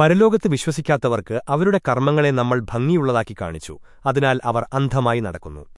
പരലോകത്ത് വിശ്വസിക്കാത്തവർക്ക് അവരുടെ കർമ്മങ്ങളെ നമ്മൾ ഭംഗിയുള്ളതാക്കി കാണിച്ചു. അതിനാൽ അവർ അന്ധമായി നടക്കുന്നു.